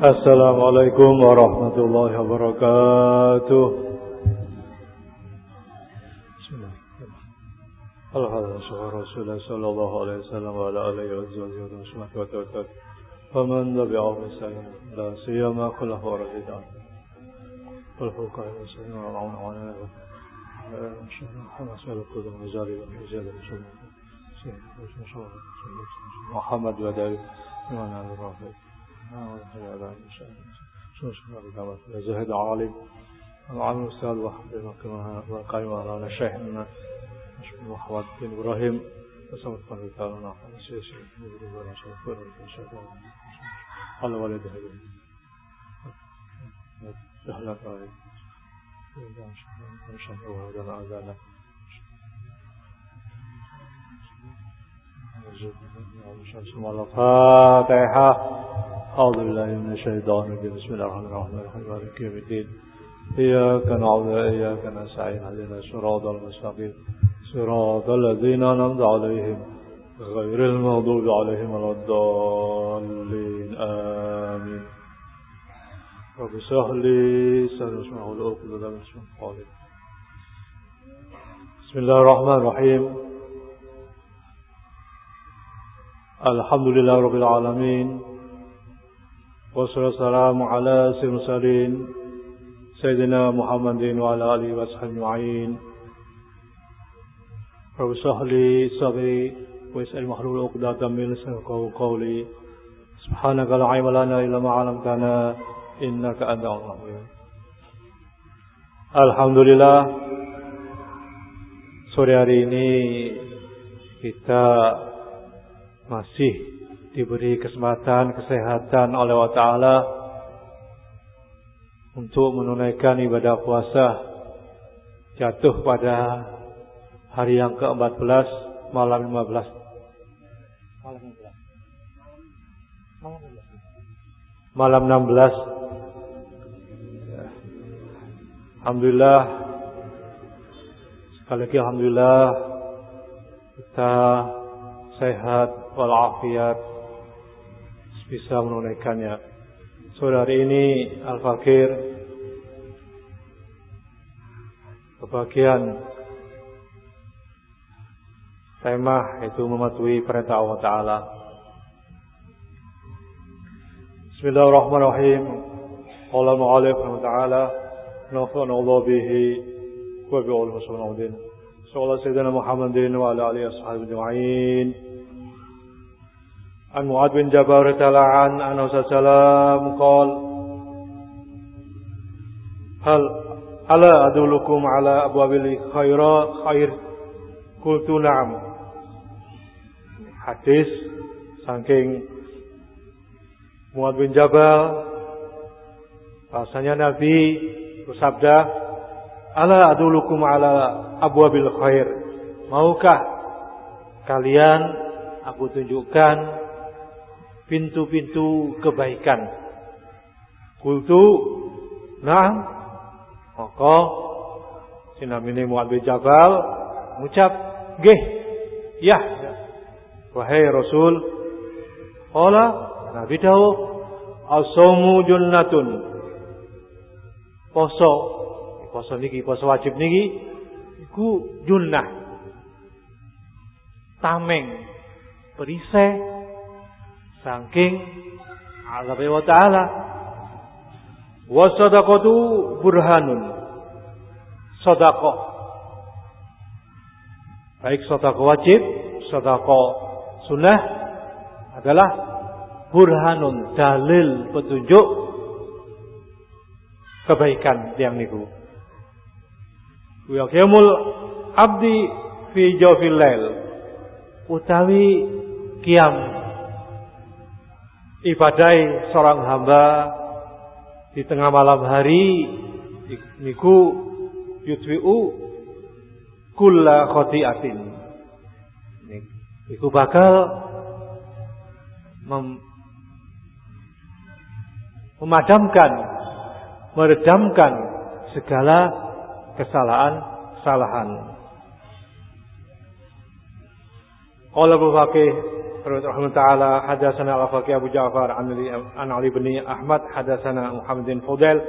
السلام عليكم ورحمة الله وبركاته بسم الله الحمد لله رسول الله صلى الله عليه وسلم وعلى آله وصحبه وسلم وتوكل فمن تبعه بسعي لا سيما خلف ورشدان والفقه المسلمين والعون عنا حماس القدم وزاري والحجاب محمد وداري وعلى آله الرافع زهد عالم العالم السؤال وحبه مكانها وقائم على شيخ من محمد بن إبراهيم وسمت من تعالى سيسير ولا شفر ولا قال والد هذا سهلا قائد إن شاء الله هذا عزالة الفاتحة أعوذ بالله من الشيطان الرجيم. بسم الله الرحمن الرحيم. مالك يوم الدين إياك نعبد وإياك نستعين. اهدنا الصراط المستقيم. صراط الذين أنعمت عليهم غير المغضوب عليهم ولا الضالين. آمين. رب اشرح لي صدري واشرح لي عقدة من قولي. بسم الله الرحمن الرحيم. الحمد لله رب العالمين. والسلام على سيد المرسلين سيدنا محمد وعلى آله وصحبه أجمعين. رب اشرح لي صدري ويسأل المحلول عقدة من لساني قولي. سبحانك لا علم لنا إلا ما علمتنا إنك أنت العليم Alhamdulillah sore hari ini kita masih diberi kesempatan, kesehatan oleh Allah Ta'ala untuk menunaikan ibadah puasa jatuh pada hari yang ke-14 malam 15 malam 16 malam 16 Alhamdulillah. Sekali lagi Alhamdulillah kita sehat walafiat bisa menunaikannya. Sore hari ini Al-Fakir kebagian tema itu mematuhi perintah Allah Ta'ala. Bismillahirrahmanirrahim. Allah mu'alif ta'ala Allah bihi wa bi'ul muslimin. Sallallahu Sayyidina Muhammadin wa ala alihi ashabihi ajma'in. عن معاذ بن جبار تعالى عن أنه صلى الله عليه وسلم قال هل ألا أدلكم على أبواب الخير خير قلت نعم hadis saking Muad bin Jabal bahasanya Nabi bersabda ala adulukum ala abwabil khair maukah kalian aku tunjukkan pintu-pintu kebaikan. Kultu, nah, maka sinamini Mu'ad bin Jabal mengucap, geh, ya, wahai Rasul, Ola, Nabi tahu, asomu junnatun, poso, poso niki, poso wajib niki, iku junnah, tameng, perisai, Saking Allah wa ta'ala. Wa sadaqatu burhanun. Sadaqah. Baik sadaqah wajib, sadaqah sunnah adalah burhanun, dalil petunjuk kebaikan yang niku. Yaqimul abdi fi jawfil lail. Utawi kiam ibadai seorang hamba di tengah malam hari niku yutwi'u kulla khotiatin niku bakal mem memadamkan meredamkan segala kesalahan-kesalahan. Qala Abu رحمه تعالى حدثنا الأفاقي أبو جعفر عن علي بن أحمد حدثنا محمد بن فضيل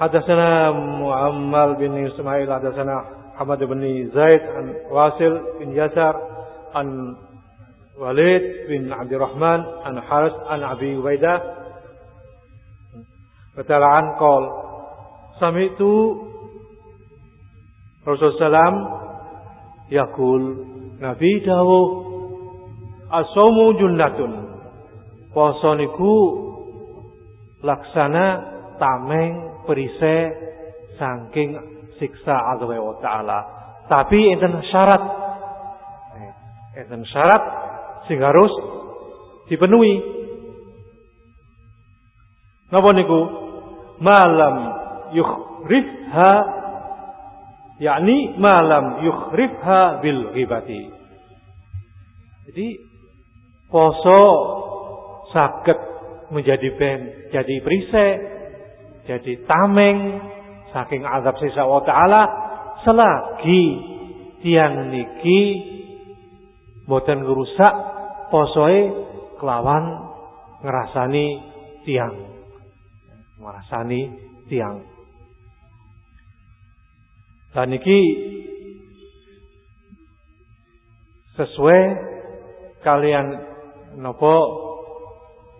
حدثنا معمل بن إسماعيل حدثنا محمد بن زيد عن واصل بن يسار عن وليد بن عبد الرحمن عن حارث عن أبي عبيدة عن قال سمعت رسول الله Yakul Nabi dawuh Asomu junnatun Poso niku laksana tameng perise saking siksa Allah taala. Tapi enten syarat. Enten syarat sing harus dipenuhi. Napa niku? Malam yukhrifha yakni malam yukhrifha bil ghibati. Jadi poso sakit menjadi ben jadi perisai, jadi tameng saking azab sisa wa taala selagi tiang niki boten ngerusak posoe kelawan ngerasani tiang ngerasani tiang. Dan niki sesuai kalian nopo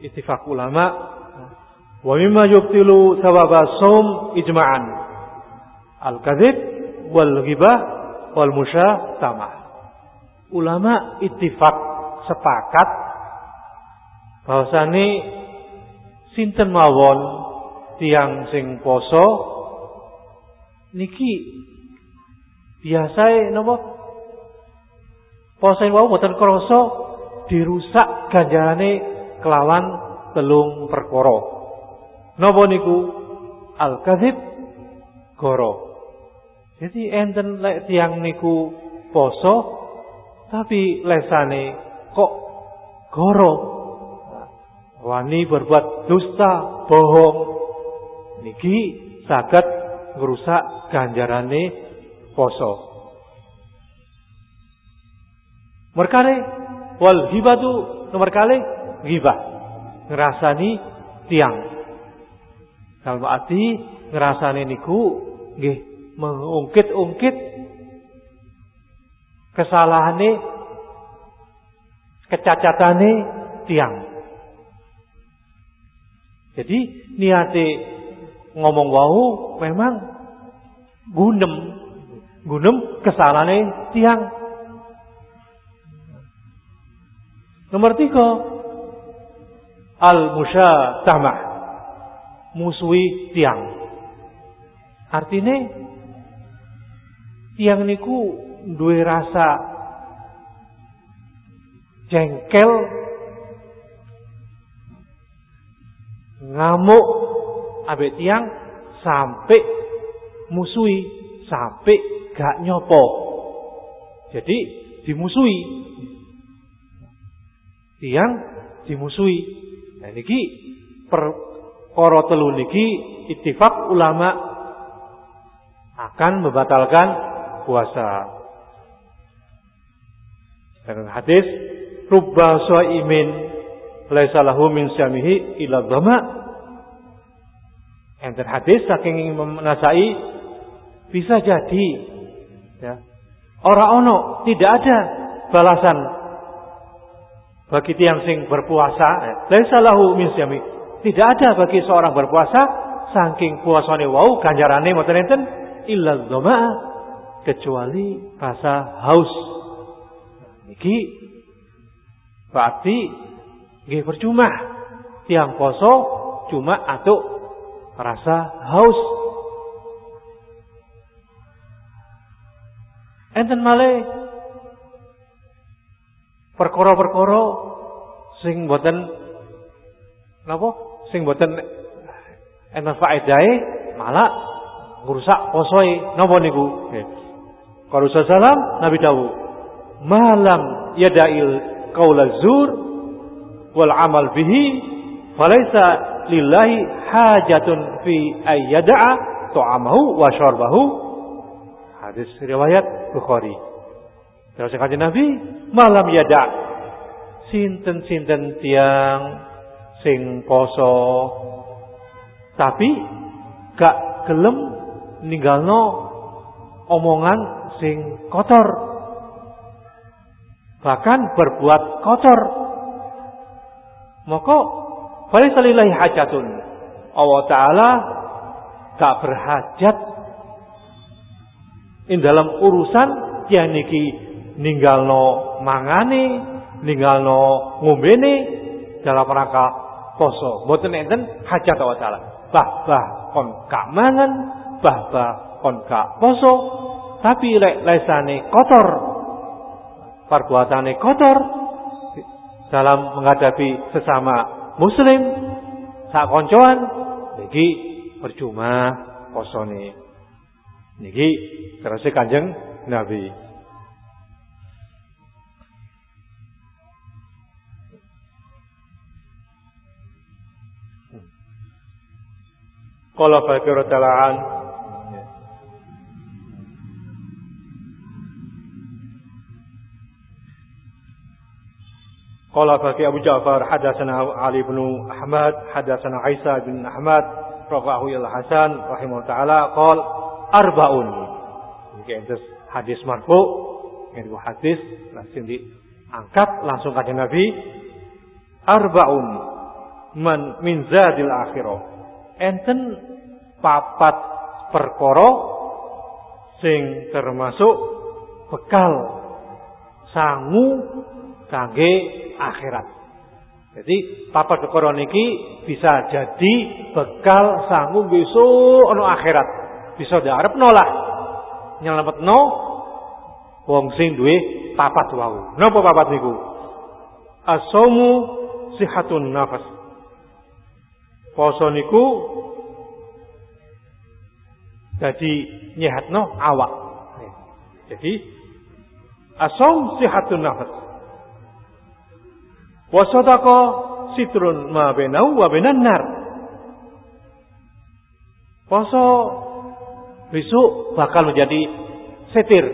ittifaq ulama. Wa mimma yubtilu sawaba saum ijma'an. Al kadzib wal ghibah wal tamah ulama ittifaq sepakat bahwasane sinten mawon tiang sing poso niki Biasae napa? Poso wau boten krasa dirusak ganjarane kelawan telung perkara. Napa niku? Al-kadzib goro. Jadi enten lek tiang niku poso tapi lesane kok goro. Wani berbuat dusta, bohong. Niki saged ngrusak ganjarane poso. Merkale wal hibatu nomor kali ghibah. Ngerasani tiang. Kalau arti ngerasani niku nggih mengungkit-ungkit kesalahane kecacatane tiang. Jadi niate ngomong wau memang gunem Gunung kesalahane tiang. Nomor tiga, al musyatamah musuhi tiang. Artinya tiang niku duwe rasa jengkel ngamuk abet tiang sampai musuhi sampai gak nyopo. Jadi dimusuhi. Tiang dimusuhi. Nah niki perkara telu niki ittifaq ulama akan membatalkan puasa. Dan hadis rubba shaimin laisa lahu min syamihi illa dhama. Enten hadis saking Imam Nasai bisa jadi Ya. Orang ono tidak ada balasan bagi tiang sing berpuasa. Ya. Laisa min Tidak ada bagi seorang berpuasa saking puasane wau ganjarane mboten enten illa dzama kecuali rasa haus. Iki berarti nggih percuma tiang poso cuma atau rasa haus Enten malih perkara-perkara sing boten napa? Sing boten enten faedahe malah ngrusak posoe napa niku? Kalau salam Nabi dawuh malam yada'il qaula zur wal amal bihi falaisa lillahi hajatun fi ayyada'a ta'amahu wa syarbahu. Hadis riwayat Bukhari. Terus kanjeng Nabi, malam yada. sinten-sinten tiang sing poso. Tapi gak gelem ninggalno omongan sing kotor. Bahkan berbuat kotor. Maka faisalillahi hajatun. Allah taala gak berhajat. In dalam urusan yang niki ninggalno mangane ninggalno ngombene dalam rangka poso. Mboten enten hajat Allah taala. Bah bah kon gak mangan bah bah kon gak poso. Tapi lek lesane kotor perbuatane kotor dalam menghadapi sesama muslim sak koncoan iki percuma posone. Niki terus Kanjeng Nabi Qala Fakir Tala'an. Qala Fakir Abu Ja'far Hadasana Ali bin Ahmad Hadasana Isa bin Ahmad Rafahu il Hasan Rahimahullah Ta'ala Qal Arba'un. Ini hadis marfu Ini hadis Langsung diangkat Langsung kajian Nabi. Arba'un Man min zadil akhirah enten papat perkara sing termasuk bekal sangu kangge akhirat. Jadi papat perkara niki bisa jadi bekal sangu besok ono akhirat. Bisa diarepno lah. Nyelametno wong sing duwe papat wau. Napa papat niku? Asomu sihatun nafas. Poso niku jadi nyehatno awak. Jadi asom sihatun nafas. Wa sadaqa sitrun ma bainahu wa bainan nar. Poso besok bakal menjadi setir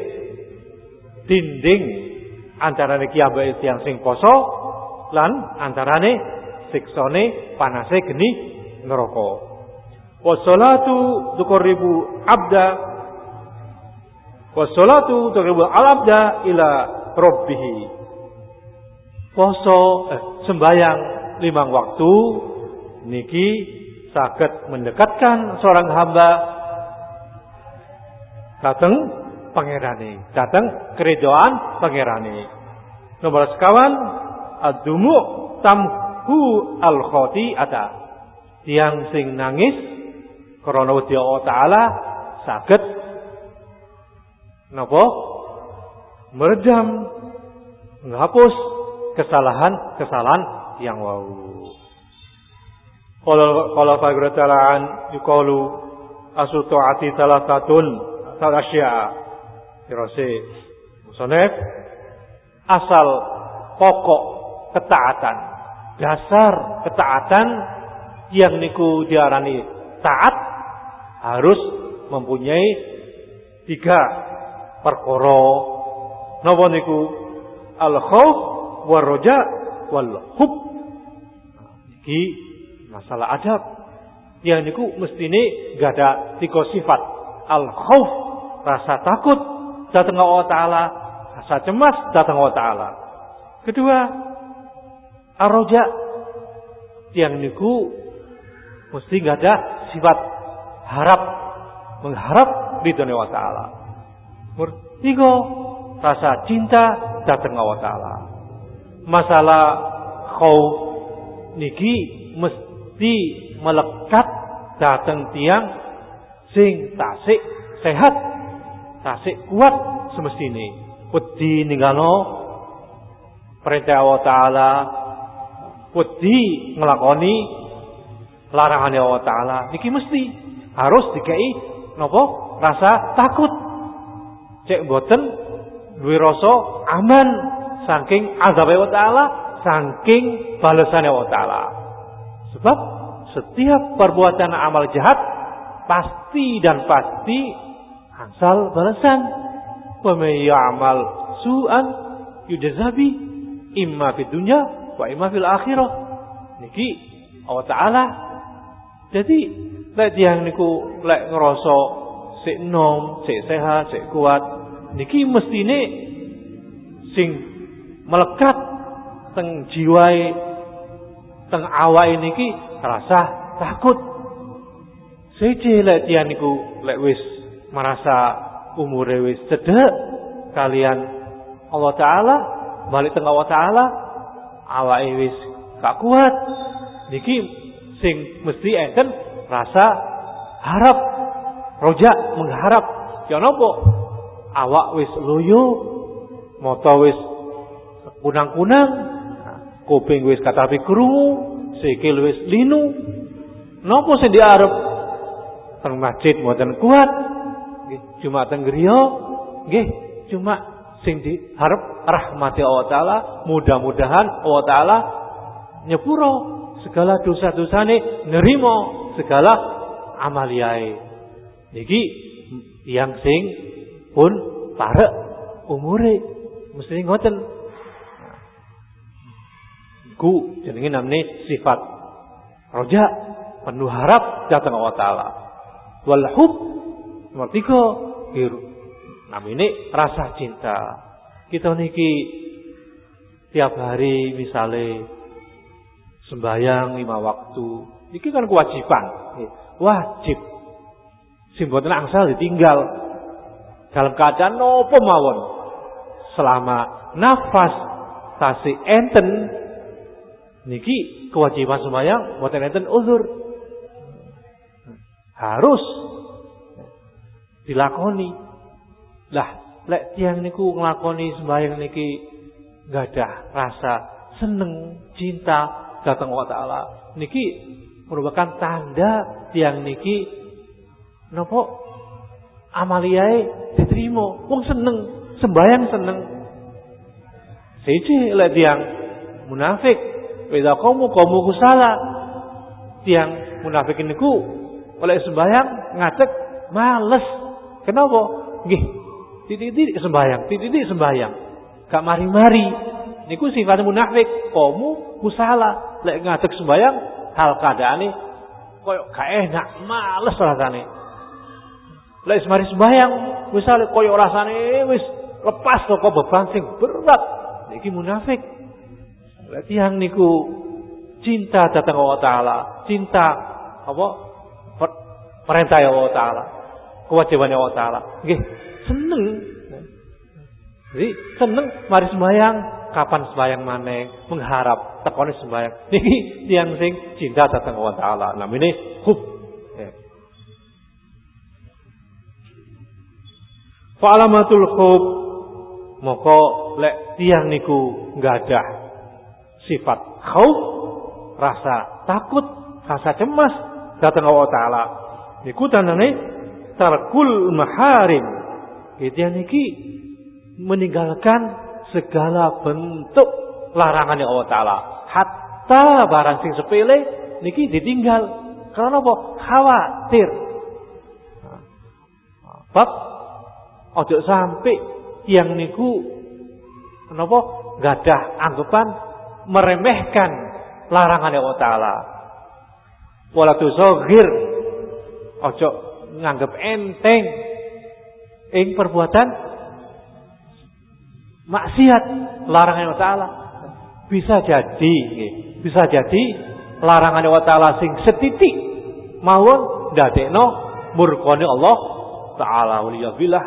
dinding antara kiambake yang sing poso lan antarane siksone panase geni neraka. Wassalatu tuqarribu abda Wassalatu tuqarribu al-abda ila rabbih. Poso eh, sembayang limang waktu niki saged mendekatkan seorang hamba datang pangerane, datang keridoan pangerane. Nomor sekawan adumu tamhu al khati'ata tiang sing nangis krana wedi Allah taala saged napa? Meredam. Menghapus kesalahan-kesalahan yang wau. Kalau kalau Fagir Talaan yukalu asutuati salah satun salah asya Dirose Musonef asal pokok ketaatan dasar ketaatan yang niku diarani taat harus mempunyai tiga perkara. Napa niku? Al khauf war roja wal hub iki masalah adab. Yang niku mestine gak ada tiga sifat. Al khauf rasa takut datang Allah taala. Rasa cemas datang Allah taala. Kedua ar-roja yang niku Mesti nggak ada sifat harap mengharap di dunia taala. Tiga rasa cinta datang Allah taala. Masalah khauf niki mesti melekat datang tiang sing tasik sehat tasik kuat semestine wedi ninggalo perintah Allah taala wedi ngelakoni larangan Allah taala. Niki mesti harus dikai nopo rasa takut. Cek boten duwe rasa aman saking azab Allah taala saking balasan Allah taala. Sebab setiap perbuatan amal jahat pasti dan pasti hasil balasan. May ya'mal su'an yujazabi imma fid dunya imma fil akhirah. Niki Allah taala jadi lek tiyang niku lek ngerasa sik nom, sik sehat, sik kuat, niki mestine sing melekat teng jiwae teng awake niki rasa takut. Siji lek tiyang niku lek wis merasa umure wis cedek kalian Allah taala balik teng Allah taala awake wis gak kuat. Niki sing mesti enten rasa harap roja mengharap. Ya napa? Awak wis loyo mata wis kunang-kunang kuping wis katapi krungu sikil wis linu. Napa sing diarep teng masjid mboten kuat cuma teng griya nggih cuma sing diharap rahmati Allah taala, mudah-mudahan Allah taala nyepuro segala dosa-dosa ini nerimo segala amaliyai. Niki yang sing pun pare umure mesti ngoten. Ku jenenge namne sifat roja penuh harap datang Allah taala. Wal hub nomor 3 Nah ini rasa cinta. Kita niki tiap hari misalnya sembahyang lima waktu. Ini kan kewajiban. Wajib. Simbotan angsal ditinggal. Dalam keadaan no pemawon Selama nafas tasi enten. Niki kewajiban sembahyang. buat enten uzur. Harus. Dilakoni lah lek tiang niku nglakoni sembahyang niki gak ada rasa seneng cinta datang Allah Ta'ala. Niki merupakan tanda tiang niki nopo amaliyai diterima. Wong seneng, sembayang seneng. Siji lek tiang munafik, beda kamu kamu kusala. Tiang munafik niku oleh sembayang ngatek males. Kenapa? Nggih, titik-titik sembayang, titik-titik sembayang. Gak mari-mari. Niku sifat munafik. Kamu kusala lek ngadeg sembayang hal keadaane koyo gak enak, males rasane. Lek semari sembayang misale koyo rasane wis lepas toko beban sing berat. Niki munafik. Lek tiyang niku cinta datang Allah taala, cinta apa? Perintah Allah taala, kewajiban Allah taala. Seneng. Jadi seneng mari sembayang kapan sembahyang maneh? Mengharap tekone sembahyang. Niki tiyang sing cinta datang Allah taala. Namine hub. Ya. Fa alamatul hub. Moko lek tiang niku ada sifat khauf rasa takut rasa cemas datang Allah taala. Niku tandane tarkul maharim itu niki meninggalkan segala bentuk larangan Allah Ta'ala. Hatta barang sing sepele niki ditinggal. Karena apa? Khawatir. Bab ojo sampai yang niku kenapa gadah anggapan meremehkan larangan Allah Ta'ala. Wala tusogir ojo nganggep enteng ing perbuatan maksiat larangan Allah Taala. Bisa jadi bisa jadi larangan Allah Taala sing setitik mawon dadekno murkone Allah Taala waliyadillah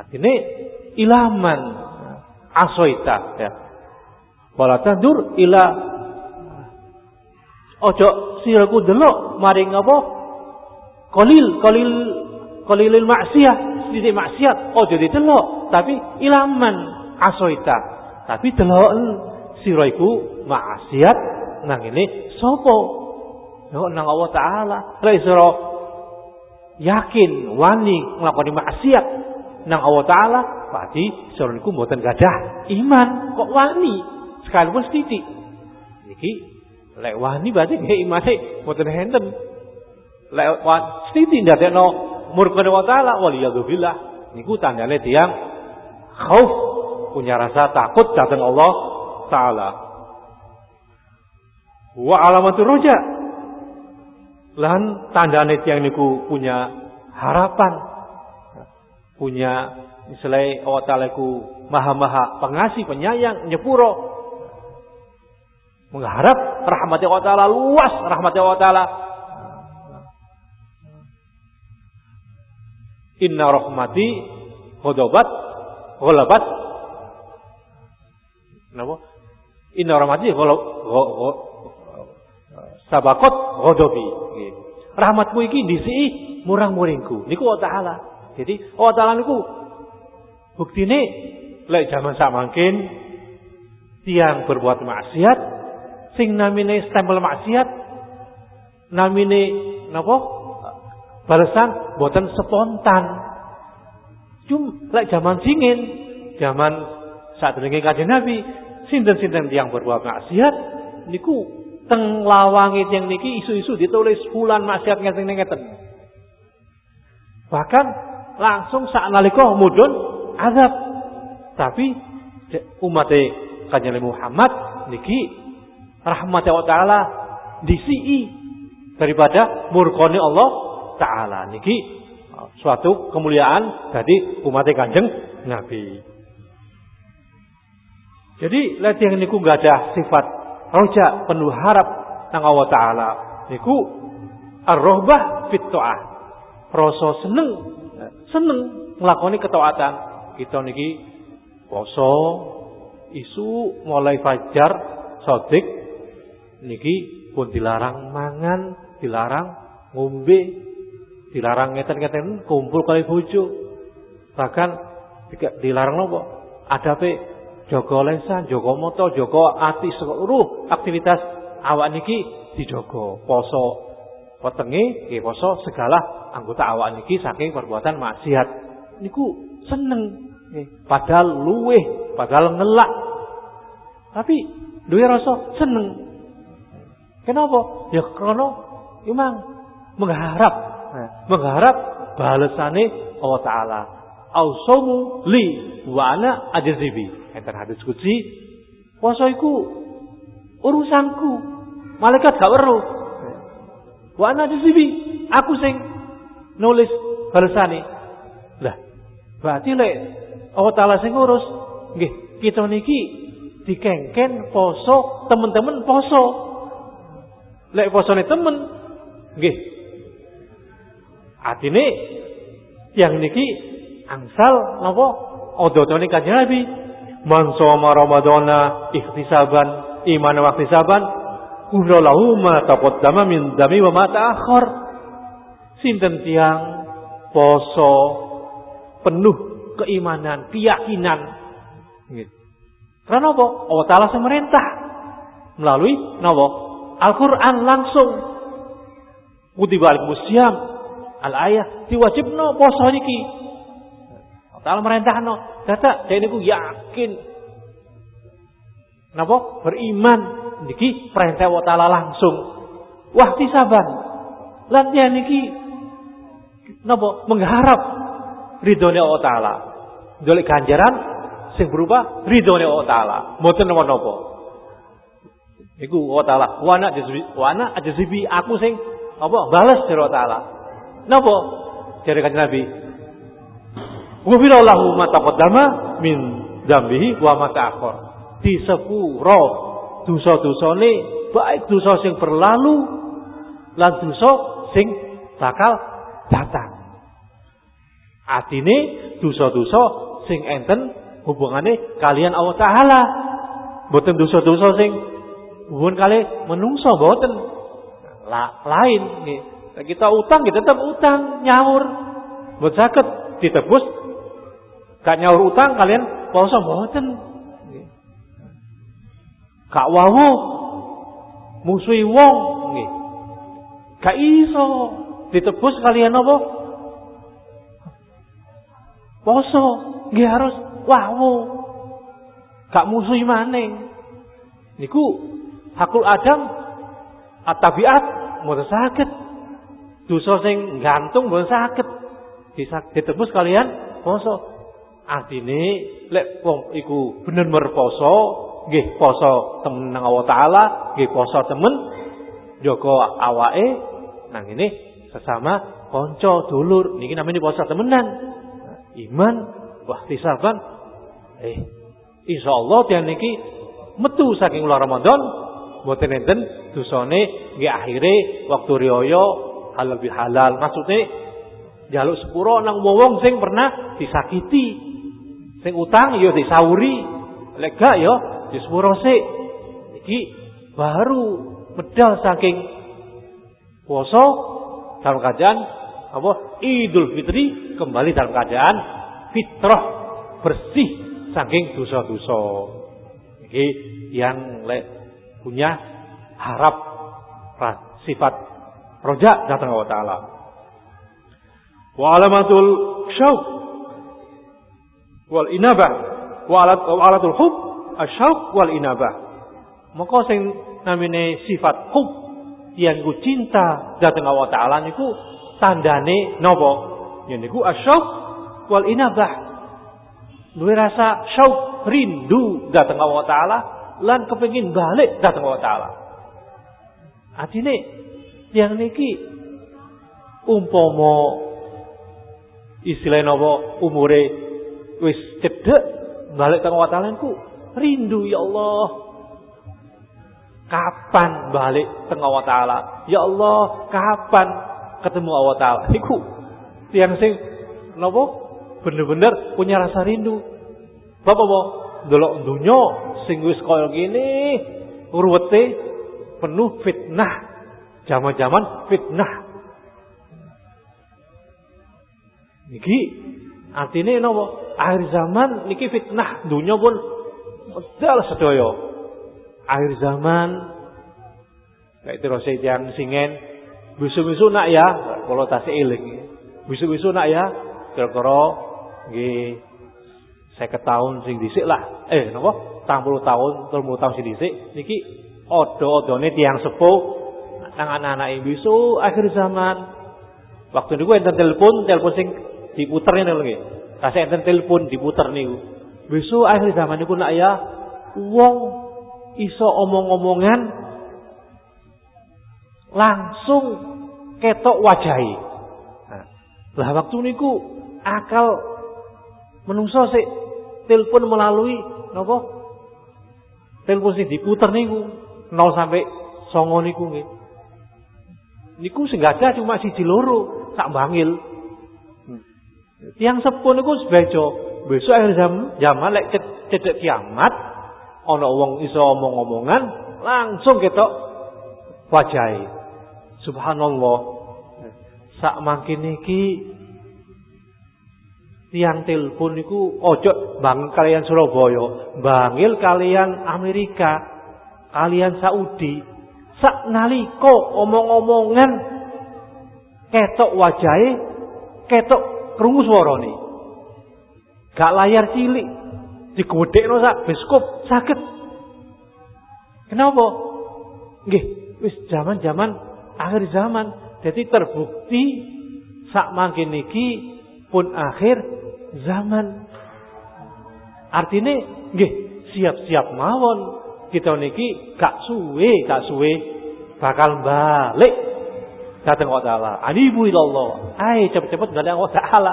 artinya ilaman asoita ya. Wala tandur ila ojo siraku delok maring apa kolil kolil kolilil maksiat sedikit maksiat, oh jadi delok, tapi ilaman asoita. Tapi delok sira maksiat nang ini sapa? Yo nang Allah taala. Lek yakin wani nglakoni maksiat nang Allah taala, berarti sira niku mboten gadah iman, kok wani sekalipun titik. Iki lek wani berarti nggih imane mboten enten. Lek sithik ndadekno murka wa taala waliyadzubillah niku tandane tiyang khauf punya rasa takut datang Allah taala. Wa alamatul roja. Lan tandane tiang niku punya harapan. Punya misalnya Allah taala ku maha-maha pengasih, penyayang, nyepuro. Mengharap rahmat Allah taala luas, rahmat Allah taala Inna rahmati ghadabat ghalabat Napa? Inna rahmati sabakot ghadabi. Rahmatmu iki disi murang muringku. Niku Allah Ta'ala. Jadi Allah Ta'ala niku buktine lek zaman samangkin tiang berbuat maksiat sing namine stempel maksiat namine napa balasan buatan spontan. Cum lek zaman singin, zaman saat ini kajian Nabi, sinten-sinten yang berbuat maksiat niku teng lawangi yang niki isu-isu ditulis bulan maksiat ngeten ngeten. Bahkan langsung saat naliko mudun azab. Tapi umat kanjeng Muhammad niki rahmat Allah taala disi daripada murkoni Allah taala niki suatu kemuliaan dari umat Kanjeng Nabi. Jadi yang niku gak ada sifat roja penuh harap nang Allah taala niku ar-rohbah fit ta'ah. Rasa seneng seneng nglakoni ketaatan. Kita niki poso isu mulai fajar sodik niki pun dilarang mangan, dilarang ngombe, Dilarang ngeten-ngeten kumpul kali bojo. Bahkan dilarang nopo? pe jaga lesan, jaga mata, jaga ati seluruh aktivitas awak niki dijaga. Poso wetenge nggih poso segala anggota awak niki saking perbuatan maksiat. Niku seneng. Padahal luweh, padahal ngelak. Tapi duwe rasa seneng. Kenapa? Ya karena memang mengharap mengharap balasane Allah taala. Ausomu li wa ana ajzibi. Enten hadis kutsi, puasa iku urusanku. Malaikat gak weruh. Wa ana ajzibi. Aku sing nulis balasane. Lah, berarti lek Allah taala sing ngurus, nggih, kita niki dikengken poso, teman-teman poso. Lek posone temen, nggih, Artinya yang niki angsal napa odotone kanjeng Nabi. Man shoma Ramadana ikhtisaban iman wa ikhtisaban ghufra lahu ma taqaddama min dami wa ma ta'akhkhar. Sinten tiang poso penuh keimanan, keyakinan. Gitu. Karena apa? Allah Ta'ala semerintah melalui napa? Al-Quran langsung. Kutiba al-musyam al ayah diwajibno poso niki. Allah merintahno, data dene niku yakin. Napa? Beriman niki perintah Allah Taala langsung. Wah saban. Lan niki napa? Mengharap ridhonya Allah Taala. Dolek ganjaran sing berupa ridhonya Allah Taala. Mboten napa-napa. Iku Allah Taala, wa ana ajzibi, wa ana ajzibi aku sing apa? Dari Allah Taala. Napa? Jare kanjeng Nabi. Ghufira lahu ma taqaddama min dzambihi wa ma ta'akhkhar. Disepuro dosa-dosane baik dosa sing berlalu lan dosa sing bakal datang. Atine dosa-dosa sing enten hubungane kalian Allah taala. Mboten dosa-dosa sing hubungan kali menungso mboten. La, lain nih kita utang, kita tetap utang, nyaur. Buat sakit, ditebus. Gak nyaur utang, kalian poso mboten. Kak wawu musuhi wong nggih. Iso ditebus kalian apa? Poso nggih harus wawu. Gak musuhi maning. Niku hakul Adam at-tabiat sakit dosa sing gantung mboten saged ditebus kalian poso. Artine lek wong iku bener-bener poso, nggih poso temen nang Allah taala, poso temen jaga awake nang ini sesama kanca dulur niki namanya poso temenan. Iman wah tisaban eh insyaallah tiang niki metu saking luar Ramadan mboten enten dosane nggih akhire waktu riyaya halal bihalal maksudnya jaluk sepuro nang wong sing pernah disakiti. Sing utang ya disauri. Lek gak ya di sepuro sik. Iki baru medal saking puasa dalam keadaan apa? Idul Fitri kembali dalam keadaan fitrah bersih saking dosa-dosa. Iki yang lek punya harap sifat roja datang Allah Ta'ala. Wa alamatul syauq wal inabah wa alat wa alatul hub asyauq wal inabah. Maka sing namine sifat hub yang ku cinta datang Allah Ta'ala niku tandane napa? Yen niku asyauq wal inabah. Duwe rasa syauq rindu datang Allah Ta'ala lan kepengin balik datang Allah Ta'ala. Artine yang niki umpama istilah napa umure wis cedek balik teng Allah Ta'ala ku rindu ya Allah. Kapan balik teng Allah Ta'ala? Ya Allah, kapan ketemu Allah Ta'ala? Yang sing napa bener-bener punya rasa rindu. Bapak apa? Delok dunya sing wis kaya ruwete penuh fitnah. Zaman-zaman fitnah. Niki artine napa? Akhir zaman niki fitnah dunya pun medal sedaya. Akhir zaman kayak terus yang singen bisu-bisu nak ya kalau tasih eling. Bisu-bisu nak ya kira-kira nggih 50 tahun sing dhisik lah. Eh napa? 30 tahun, 30 tahun sing dhisik niki odo-odone tiang sepuh nang anak-anak bisu akhir zaman. Waktu niku enten telepon, telepon sing diputer ngene nggih. Kasih enten telepon diputer niku. Bisu akhir zaman niku nak ya wong iso omong-omongan langsung ketok wajahi. Nah, lah waktu niku akal Menungso sik telepon melalui napa? Telepon sing diputer niku 0 sampai 9 niku nggih. Niku sing ada cuma siji loro sak bangil. Tiang sepuh niku sebejo. Besok akhir jam zaman lek cedek kiamat ana wong iso omong-omongan langsung ketok wajahe. Subhanallah. Sak mangkin iki tiang telepon niku ojo bang kalian Surabaya, bangil kalian Amerika, kalian Saudi. Sak naliko omong-omongan ketok wajahe, ketok krungu swarane. Gak layar cilik, digedhekno sak biskop sakit. Kenapa? Nggih, wis zaman-zaman akhir zaman. Jadi terbukti sak mangkin niki pun akhir zaman. Artinya nggih siap-siap mawon kita niki gak suwe gak suwe bakal balik datang Allah Ta'ala. Anibu ilallah. Ayo cepet-cepet datang Allah Ta'ala.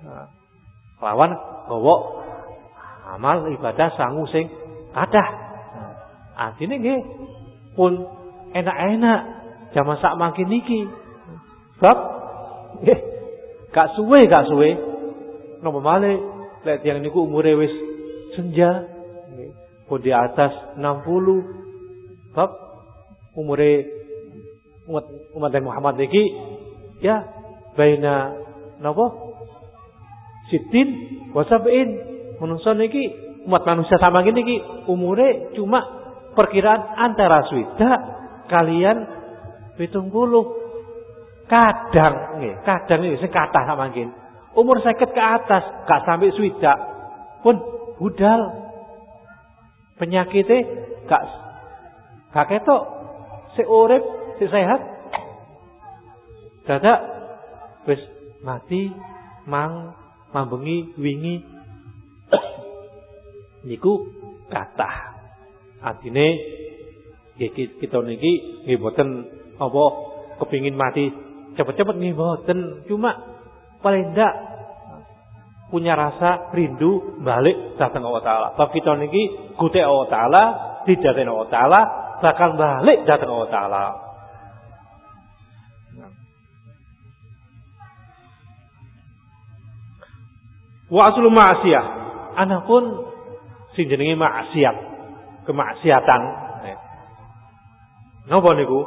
Nah, lawan bawa amal ibadah sangu sing kadah. Nah, nggih pun enak-enak zaman sak makin niki. Sebab gak suwe gak suwe Napa malih lek tiyang niku umure wis senja pun di atas 60 bab umure umat umat Muhammad niki ya baina napa? Sitin wa sab'in. Niki umat manusia sama gini niki umure cuma perkiraan antara swida kalian pitung puluh. Kadang nggih kadang iki sing sama gini. Umur sakit ke atas, gak sampai swidak. Pun budal. Penyakitnya gak gak ketok. Si urip, si sehat. Dadak wis mati mang mambengi wingi niku kathah. Nggih kita niki nggih boten apa kepingin mati cepet-cepet nggih boten. Cuma paling ndak punya rasa rindu balik datang Allah Ta'ala. Bab kita niki gutek Allah Ta'ala, didaten Allah Ta'ala, bakal balik datang Allah Ta'ala. Wa aslu ma'siyah. Anak pun sing jenenge maksiat, kemaksiatan. Eh. Napa niku?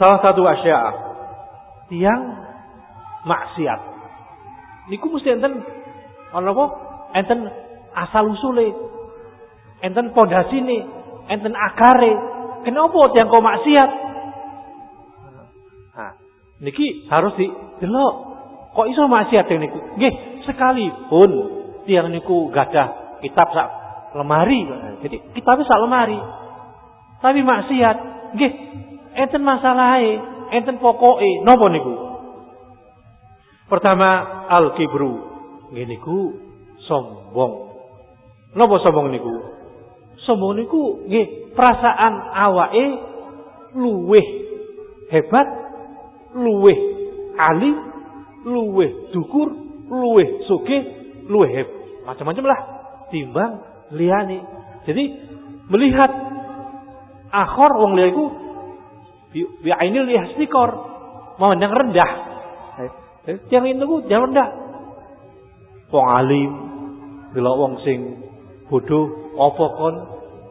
Salah satu asya yang maksiat. Niku mesti enten ana apa? Enten asal usule. Enten pondasine, enten akare. Kenapa yang kau maksiat? Nah, niki harus didelok. Kok iso maksiat niku? Nggih, sekalipun tiang niku gadah kitab sak lemari. Jadi kitabnya sak lemari. Tapi maksiat, nggih, enten masalahe, enten pokoke napa niku? Pertama al-kibru. Niku sombong. Napa sombong niku? Sombong niku nggih perasaan awake luweh hebat, luweh alim, luweh dukur, luweh sugih, luweh macam-macam lah timbang liyane. Jadi melihat akhor wong liya iku ainil ihstikor memandang rendah. Eh, yang itu ku jangan rendah. Wong alim, delok wong sing bodoh apa kon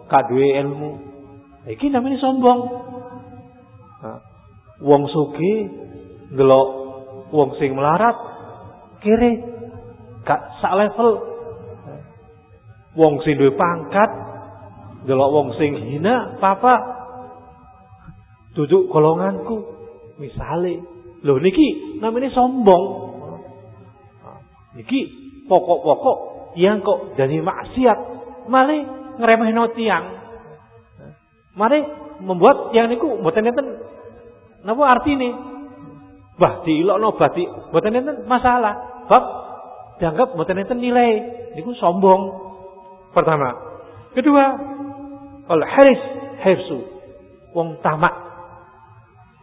gak duwe ilmu. Iki namanya sombong. Nah, wong sugih delok wong sing melarat kiri gak sak level wong sing duwe pangkat delok wong sing hina papa duduk golonganku misale lho niki namanya sombong niki pokok-pokok yang kok jadi maksiat malah ngremehno tiang mari membuat yang niku mboten enten napa artine bah diilokno bati mboten enten masalah bab dianggap mboten enten nilai niku sombong Pertama. Kedua, al haris hirsu. Wong tamak.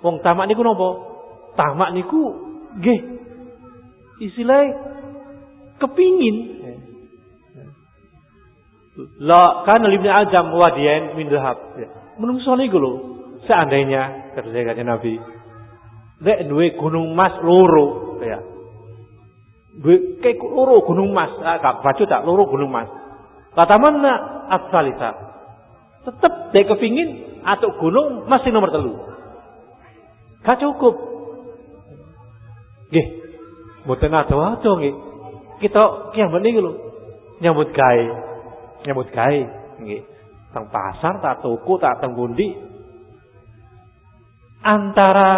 Wong tamak niku napa? Tamak niku nggih istilah kepingin. La kana libni Adam wadiyan min dhahab. Menungso niku lho, seandainya saya Nabi, Dek duwe gunung emas loro ya. Duwe kayak loro gunung emas, ah, gak baca tak loro gunung emas. Kata mana asalisa. Tetap dia kepingin atau gunung masih nomor telu. Gak cukup. Gih, mboten ado-ado nggih. Kita kiam benih lho. Nyambut gawe. Nyambut gawe nggih. Teng pasar tak toko tak teng. Antara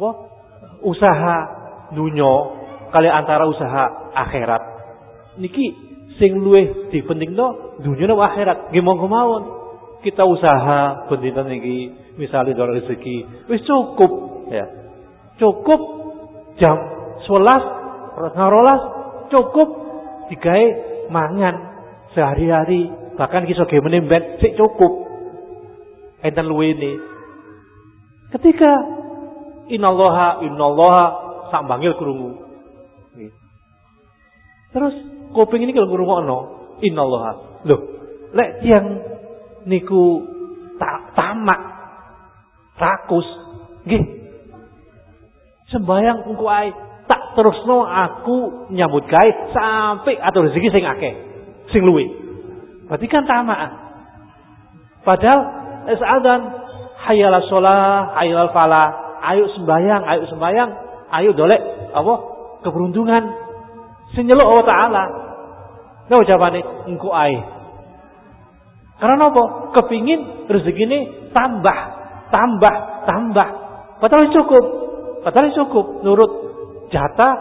wah, usaha dunia kali antara usaha akhirat niki sing luwih dipentingno dunia nang akhirat. Nggih monggo mawon. Kita usaha pendidikan niki misalnya dari rezeki wis cukup ya. Cukup jam 11 ngarolas cukup digawe mangan sehari-hari. Bahkan kisah ge menembet sik cukup. Enten luwe ini. Ketika inallaha inallaha sak bangil krungu. Terus kuping ini kalau ngrungokno innallaha. Loh, lek yang niku tak tamak rakus. Nggih. Sembayang engko ae tak terusno aku nyambut gawe sampai atur rezeki sing akeh, sing luwe. Berarti kan tamak. Padahal dan hayal sholah, hayal falah, ayo sembayang, ayo sembayang, ayo dolek apa keberuntungan sing nyeluk Allah taala. Nah ucapane engko ae. Karena apa? Kepingin rezekine tambah, tambah, tambah. Padahal cukup. Padahal cukup nurut jatah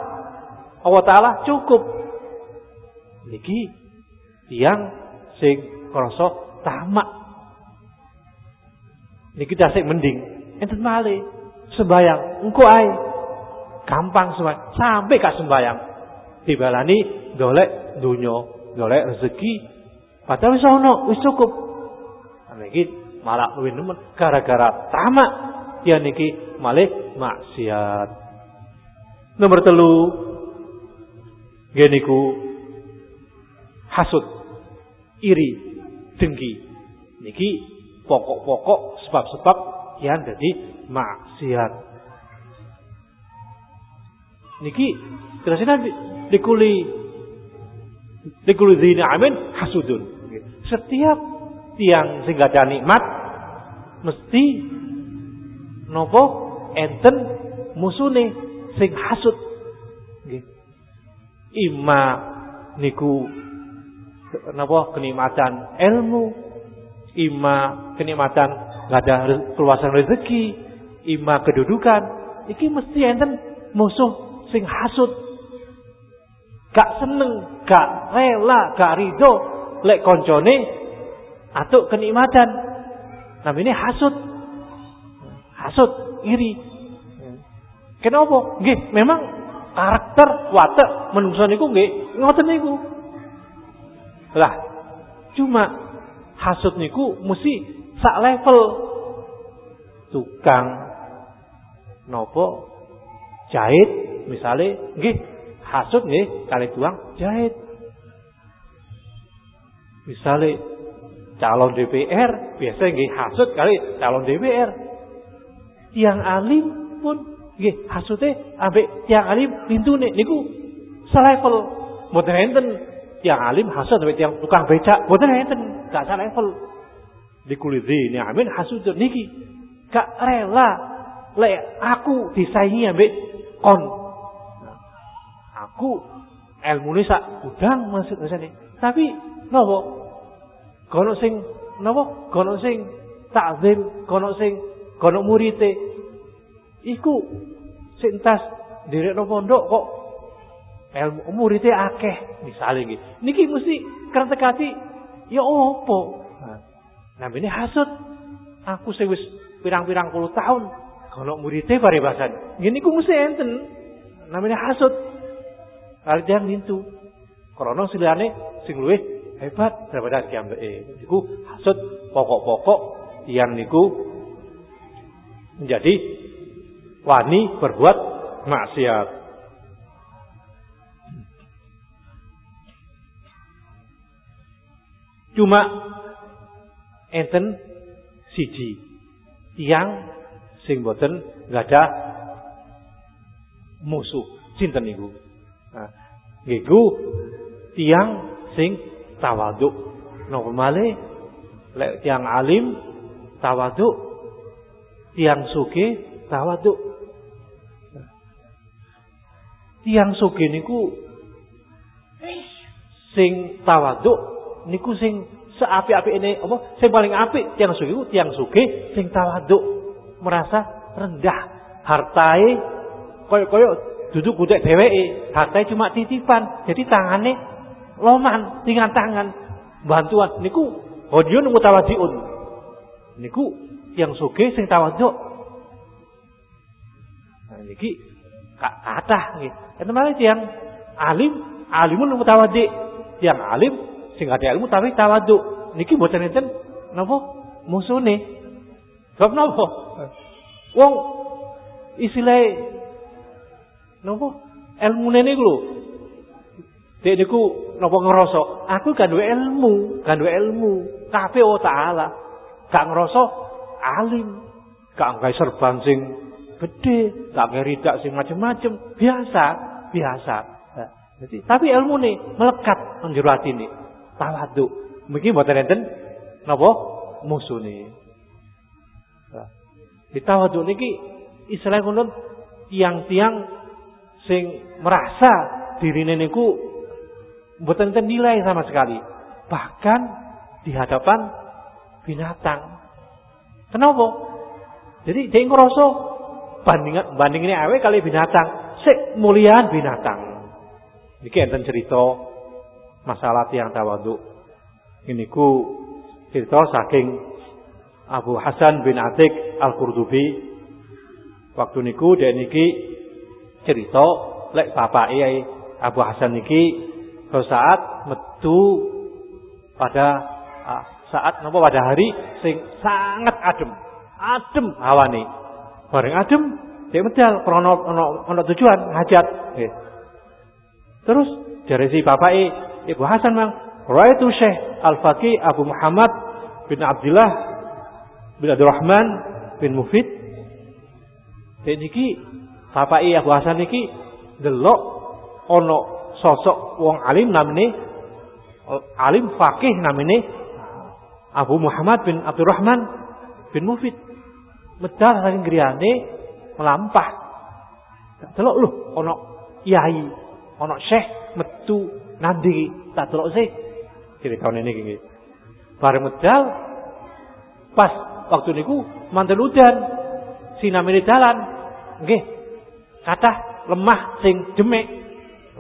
Allah taala cukup. Niki tiang sing krasa tamak. Niki dasik mending. Enten male sembayang engko ae. gampang semua sampai gak sembayang. Dibalani golek dunya, golek rezeki. Padahal wis ono, wis cukup. Niki malah luwih nemen gara-gara tamak ya niki malih maksiat. Nomor telu geniku hasud, iri, dengki. Niki pokok-pokok sebab-sebab yang jadi maksiat. Niki terusnya dikuli dikuli zina amin hasudun. Setiap tiang sing ada nikmat mesti nopo enten musune sing hasud. Ima niku napa kenikmatan ilmu, ima kenikmatan ada keluasan rezeki, ima kedudukan, iki mesti enten musuh sing hasud. Gak seneng, gak rela, gak ridho lek koncone atau kenikmatan. Namanya hasud. Hasud, iri. Kenapa? Nggih, memang karakter watak menungso niku nggih ngoten niku. Lah, cuma hasud niku mesti sak level tukang nopo jahit misalnya nggih hasud nggih kali tuang jahit misalnya calon DPR biasa nggih hasud kali calon DPR tiang alim pun nggih hasude ambek tiang alim pintune niku selevel. Mboten enten tiang alim hasud ambek tiang tukang becak mboten enten gak selevel ini amin hasud niki gak rela lek aku disaingi ambek kon. Aku ilmu sak udang maksud ini tapi nopo? Kono sing nopo? Kono sing takzim kono sing kono murite iku sing tas direkno pondok kok ilmu murite akeh misalnya gitu niki mesti kertekati ya opo Nah ini hasut. Aku sewis pirang-pirang puluh tahun. Kalau muridnya paribasan. Gini ku mesti enten. Namanya hasut. Dia mintu. Krono silane sing luwih hebat daripada kiambe. Iku hasut pokok-pokok yang niku menjadi wani berbuat maksiat. Cuma enten siji tiang sing boten ada musuh. Sinten niku? Nah niku tiang sing tawaduk. Malih? Lek tiang alim tawaduk tiang suke tawaduk tiang suke niku sing tawaduk niku sing seapi-api ini apa? Sing paling apik tiang sugih tiang sugih sing tawaduk merasa rendah hartai koyo-koyo duduk gudek dheweke hartai cuma titipan jadi tangannya loman tinggal tangan bantuan. Niku hodiyun mutawadiun niku tiang sugih sing tawaduk. Nah niki kathah nggih enten malih tiang alim alimun mutawadi tiang alim sing ada ilmu tapi tawaduk. Niki mboten enten napa musune. Sebab napa? Wong istilah napa ilmune niku lho. Dek niku napa ngerasa, aku gak duwe ilmu, gak duwe ilmu. Kabeh Allah taala. Gak ngerasa alim, gak gawe serban sing gede, gak gawe ridak sing macem-macem, biasa, biasa. Jadi, tapi ilmu nih melekat menjero atine tawaduk. Mungkin mboten enten napa musune. Nah, di tawaduk niki istilah ngono tiang-tiang sing merasa dirine niku mboten enten nilai sama sekali. Bahkan di hadapan binatang. Kenapa? Jadi dia ngerasa banding banding ini awe kali binatang. Sik mulian binatang. Niki enten cerita masalah tiang tawaduk. Ini ku cerita saking Abu Hasan bin Atik Al-Qurtubi. Waktu niku dek niki cerita lek bapak iya Abu Hasan niki saat metu pada saat napa pada hari sing sangat adem. Adem hawane. Bareng adem dia medal krana ana ana tujuan hajat. Nggih. Terus dari si bapak Ibu Hasan mang, "Ra'aitu Syekh Al-Faqih Abu Muhammad bin Abdullah bin Abdurrahman bin Mufid." Dan niki bapak Abu Hasan niki delok ana sosok wong alim namine alim fakih namine Abu Muhammad bin Abdurrahman bin Mufid medal saking griyane melampah. Delok lho ana yai ana syekh metu nandi tak delok sih. Ceritane niki nggih bareng medal pas waktu niku mantel udan sinamene dalan nggih kathah lemah sing demek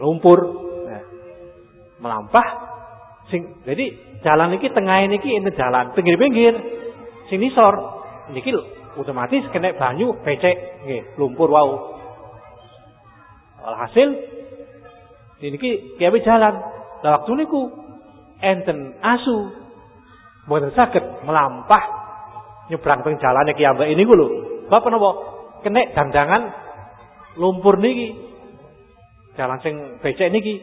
lumpur nah, melampah sing jadi jalan iki tengah iki ini jalan pinggir-pinggir sing nisor niki otomatis kena banyu becek nggih lumpur wau. Alhasil niki kiawe jalan. Lah waktu niku enten asu mboten saged melampah nyebrang teng jalane ki ambek ini lho. Bapak napa kena dandangan lumpur niki. Jalan sing becek niki.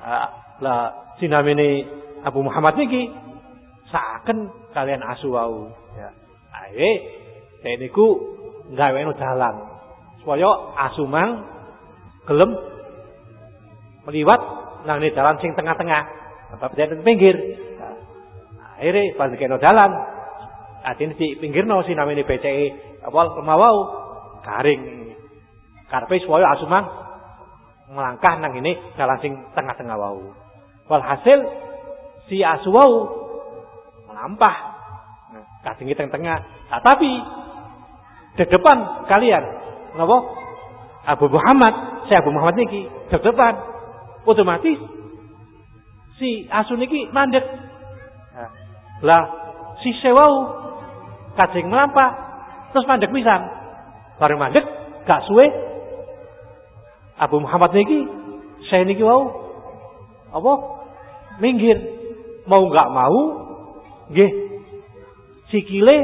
Ah, lah sinamene Abu Muhammad niki saken kalian asu wau. Ya ae saya niku gawe dalan supaya asu mang gelem meliwat nang ini dalan sing tengah-tengah apa tidak pinggir nah, akhirnya pas kena dalan Adin si pinggir no si namanya BCE awal kemawau garing Karpe supaya asumang melangkah nang ini jalan sing tengah-tengah wau. Walhasil si asuwau melampah. Nah, kadang tengah-tengah. Nah, di depan kalian, napa? Abu Muhammad, saya Abu Muhammad niki di depan. Otomatis si asu niki mandek. Nah, lah si sewau. Kajeng melampah terus mandek pisan. Bareng mandek gak suwe. Abu Muhammad niki saya niki wau. Apa? Minggir. Mau nggak mau nggih. Sikile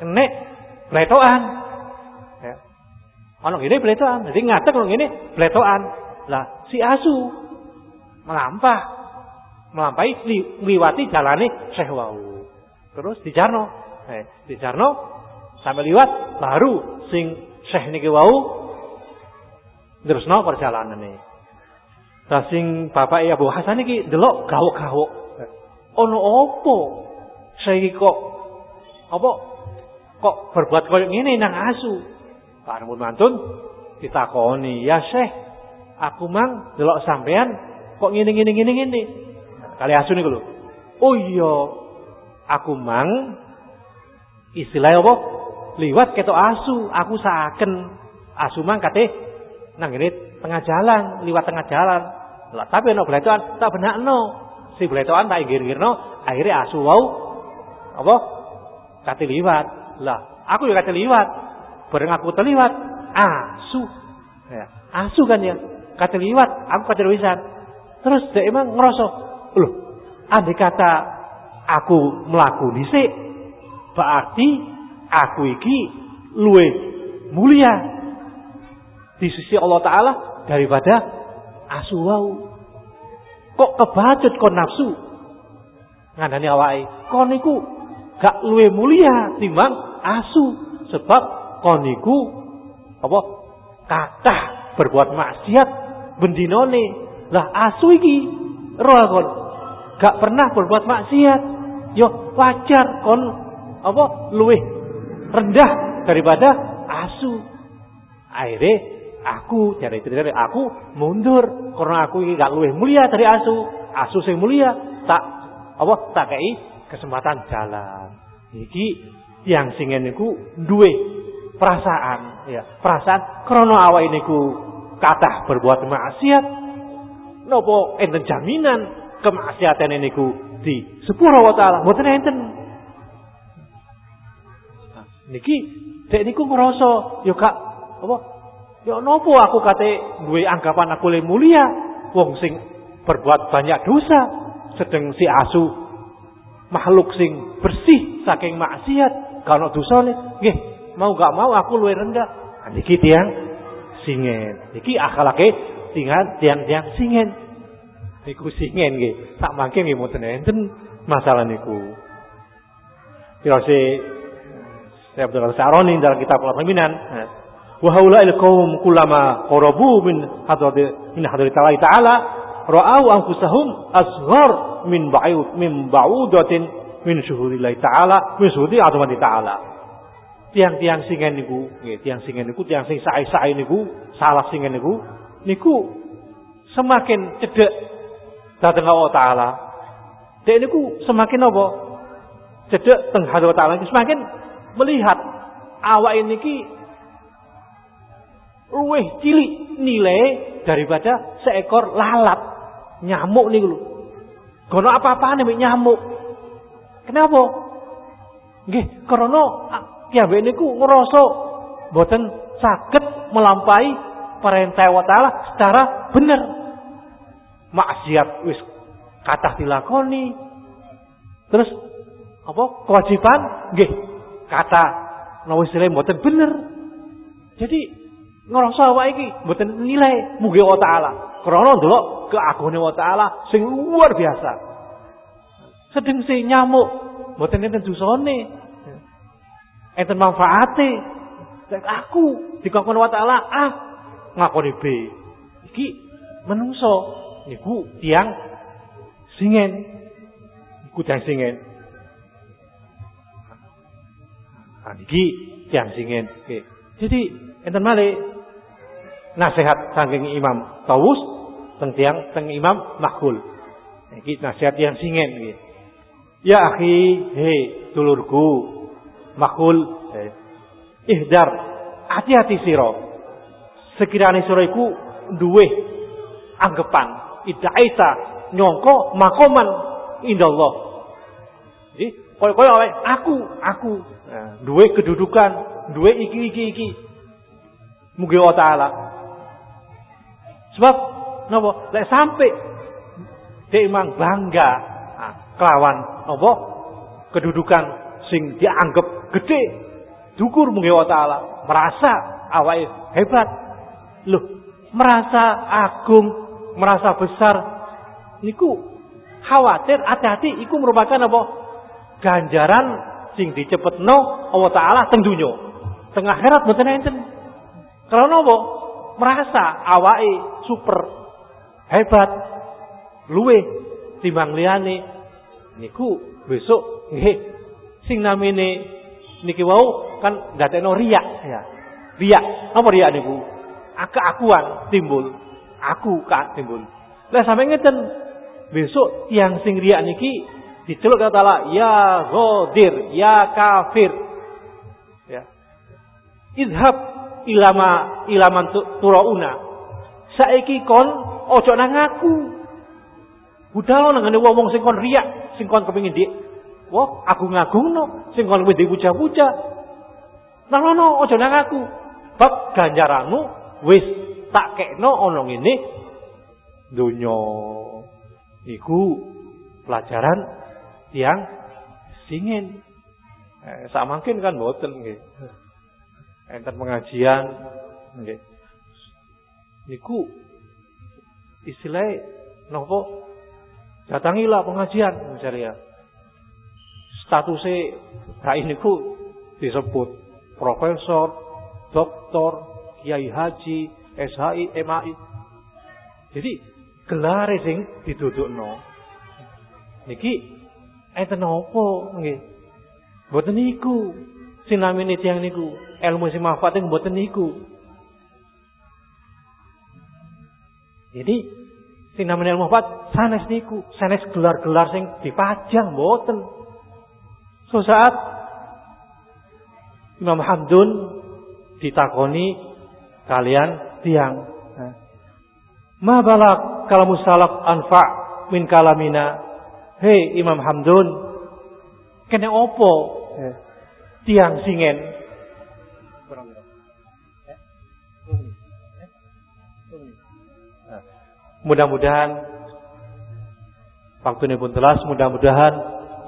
kenek bletoan ya. Ngene bletoan jadi ngadeg ana ngene bletoan lah si asu melampah. Melampaui li, liwati jalane Syekh wau. Terus dijarno eh, dijarno sampai liwat baru sing Syekh niki wau Terusno perjalanane. Lah sing bapak Abu Hasan iki delok gawok-gawok. Ono apa? Saiki kok apa kok berbuat koyo ngene nang asu. Pak mantun ditakoni, "Ya Syekh, aku mang delok sampean kok ngene ngene ngene ngene." Kali asu niku lho. Oh iya, aku mang istilah apa? Liwat ketok asu, aku saken. Asu mang kate nang ini tengah jalan, liwat tengah jalan. Lah tapi no beletoan tak no Si beletoan tak inggir-inggirno, akhirnya asu wau apa? Kate liwat. Lah, aku juga kate liwat. Bareng aku terliwat, asu. Ya, asu kan ya. Kate liwat, aku kate wisan. Terus dia emang ngerasa, loh, andai kata aku melaku dhisik, berarti aku iki luwe mulia di sisi Allah Ta'ala daripada asuwau. Kok kebacut kon nafsu? Ngandani awai. Kon niku gak luwe mulia timbang asu. Sebab kon niku apa? Kata berbuat maksiat bendinone. Lah asu iki kon gak pernah berbuat maksiat. Yo wajar kon apa luwe rendah daripada asu. Akhirnya Aku dari dari aku mundur karena aku ini gak luwih mulia dari asu. Asu sing mulia tak apa tak kei kesempatan jalan. Iki yang singen niku duwe perasaan ya, perasaan krana awake niku kathah berbuat maksiat. Nopo enten jaminan kemaksiatan niku di sepuro wa taala? Mboten enten. Nah, niki dek niku ngrasa yo kak apa? Ya nopo aku kate duwe anggapan aku le mulia, wong sing berbuat banyak dosa, sedang si asu makhluk sing bersih saking maksiat, gak ono dosane. Nggih, mau gak mau aku luwih rendah. Nah, niki tiang singen. Niki akhlake tinggal tiang-tiang singen. Niku singen nggih. Sak mangke nggih mboten enten masalah niku. Pirose saya Abdul Sa'roni dalam kitab Al-Fahminan. Wa haula'il qaum kullama qarabu min hadrati min hadrati ta'ala ra'au anfusahum asghar min ba'ud min ba'udatin min syuhurillahi ta'ala min syuhuri azamati ta'ala. Tiang-tiang singen niku, nggih, tiang singen niku tiang sing sae-sae niku, salah singen niku niku semakin cedek dateng Allah taala. Dek niku semakin apa? Cedek teng Allah taala semakin melihat awak ini ki luwih cilik nilai daripada seekor lalat nyamuk lho. Gono apa-apa nih nyamuk. Kenapa? Nggih, karena piyambake niku ngrasa boten saged melampaui perintah wa taala secara bener. Maksiat wis kathah dilakoni. Terus apa kewajiban nggih kata nawa istilah mboten bener. Jadi ngrasa awake iki mboten nilai mugi Allah taala. Krana ndelok keagungane Allah taala sing luar biasa. Sedeng si nyamuk mboten enten dosane. Enten manfaate. Aku dikongkon Allah taala ah ngakoni B. Iki menungso niku tiang singen. Niku tiang singen. Nah, niki tiang singen. Oke. Jadi enten malih nasihat saking Imam Tawus teng tiang teng Imam Makul. Iki nasihat yang singen nggih. Ya akhi, hei dulurku, Makul, eh, ihdar, hati-hati sira. Sekiranya sira iku duwe anggapan idaita nyongko makoman indallah. Jadi koyo-koyo aku, aku Nah, duwe kedudukan, duwe iki iki. Mugi Allah taala. Sebab napa? Lek sampai dia emang bangga kelawan napa? Kedudukan sing dianggap gede. Dukur mugi Allah taala, merasa awake hebat. Loh, merasa agung, merasa besar niku khawatir hati-hati iku merupakan apa? Ganjaran sing dicepetno Allah taala teng donya. Teng akhirat mboten enten. Karena apa? Merasa awake super hebat luwe timbang liyane niku besok nggih sing namine niki wau kan gatekno riak ya. Riak. Apa riak niku? Keakuan timbul. Aku kan timbul. Lah sampe ngeten besok tiang sing riak niki diceluk kata Allah, ya ghadir, ya kafir. Ya. Idhab ilama ilaman turauna. Saiki kon ojo nang aku. Budal nang ngene wong sing kon riak, sing kon kepengin dik. Wah, aku ngagungno, sing kon wedi puja-puja. Nang ono ojo nang aku. Bab ganjaranmu wis tak kekno ana ngene donya. Iku pelajaran yang singin. Eh, sak mungkin kan boten nggih. Enten pengajian nggih. Niku istilahnya nopo datangilah pengajian misalnya. Statusnya rai niku disebut profesor, doktor, kiai haji, SHI, MAI. Jadi gelar sing didudukno. Niki Enten apa nggih? Mboten niku. Sinamine tiyang niku, ilmu sing manfaat mboten niku. Jadi sing namanya ilmu manfaat sanes niku, sanes gelar-gelar sing dipajang mboten. So saat Imam Hamdun ditakoni kalian tiang. Ma balak kalamu salaf anfa min kalamina Hei Imam Hamdun, kene opo tiang singen? Mudah-mudahan waktu ini pun telas, mudah-mudahan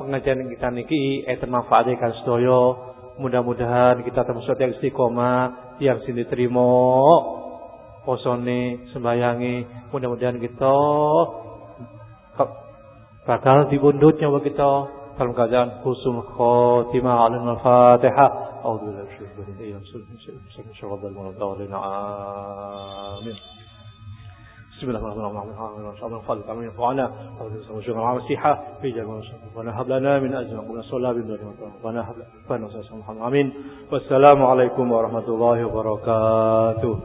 pengajian kita niki eten manfaat kan sedoyo. Mudah-mudahan kita termasuk yang istiqomah, yang sini terima posone sembayangi. Mudah-mudahan kita bakal dibundut nyawa kita dalam keadaan husnul khotimah al-fatihah. أعوذ بالله من الشيطان الرجيم بسم الله آمين بسم الله الرحمن الرحيم إن شاء الله خالق أمين ينفعنا وشكرا على المسيحة في جميع ربنا هب لنا من أجل قبل صلى بالله ربنا هب لنا من أجل آمين والسلام عليكم ورحمة الله وبركاته